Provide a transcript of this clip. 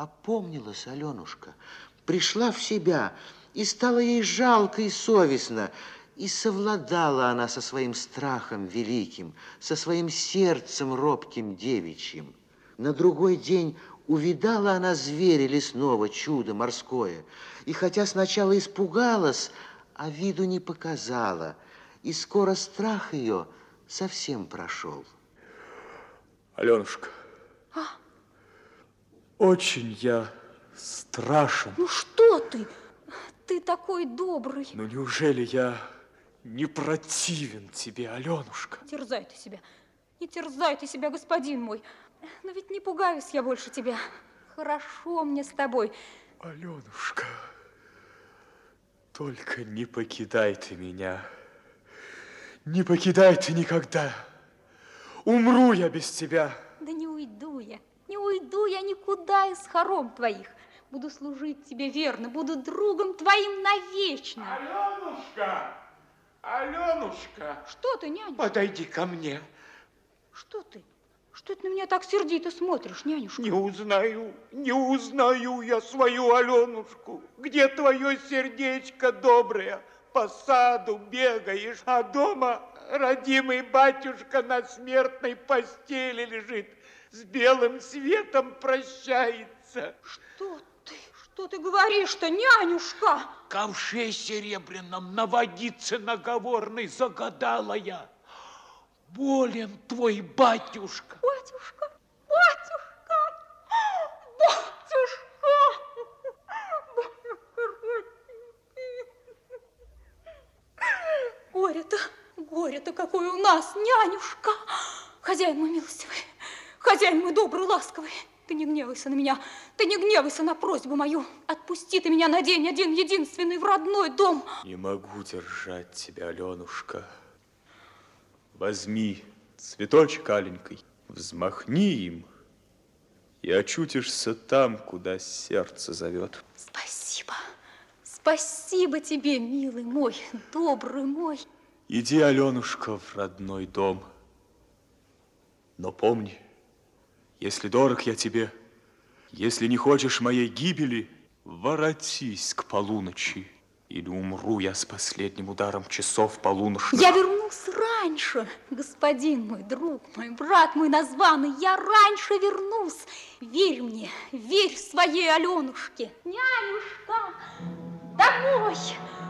Опомнилась Аленушка, пришла в себя, и стало ей жалко и совестно, и совладала она со своим страхом великим, со своим сердцем робким девичьим. На другой день увидала она зверя лесного, чудо морское, и хотя сначала испугалась, а виду не показала, и скоро страх ее совсем прошел. Аленушка? Очень я страшен. Ну что ты? Ты такой добрый. Ну неужели я не противен тебе, Аленушка? Терзай ты себя. Не терзай ты себя, господин мой. Но ведь не пугаюсь я больше тебя. Хорошо мне с тобой. Аленушка, только не покидай ты меня. Не покидай ты никогда. Умру я без тебя. Да не уйду я, не уйду я никуда из хором твоих. Буду служить тебе верно, буду другом твоим навечно. Аленушка! Аленушка! Что ты, няня? Подойди ко мне. Что ты? Что ты на меня так сердито смотришь, нянюшка? Не узнаю, не узнаю я свою Аленушку. Где твое сердечко доброе? По саду бегаешь, а дома родимый батюшка на смертной постели лежит, с белым светом прощается. Что ты, что ты говоришь-то, нянюшка? Ковше серебряном на водице наговорной загадала я. Болен твой батюшка. Батюшка, батюшка, батюшка, Горе-то, горе-то какое у нас, нянюшка. Хозяин мой милостивый, хозяин мой добрый, ласковый, ты не гневайся на меня, ты не гневайся на просьбу мою. Отпусти ты меня на день один единственный в родной дом. Не могу держать тебя, Аленушка. Возьми цветочек аленький, взмахни им, и очутишься там, куда сердце зовет. Спасибо. Спасибо тебе, милый мой, добрый мой. Иди, Аленушка, в родной дом. Но помни, если дорог я тебе, если не хочешь моей гибели, воротись к полуночи, или умру я с последним ударом часов полуночных. Я вернусь раньше, господин мой, друг мой, брат мой названный, я раньше вернусь. Верь мне, верь своей Аленушке. Нянюшка, домой, домой.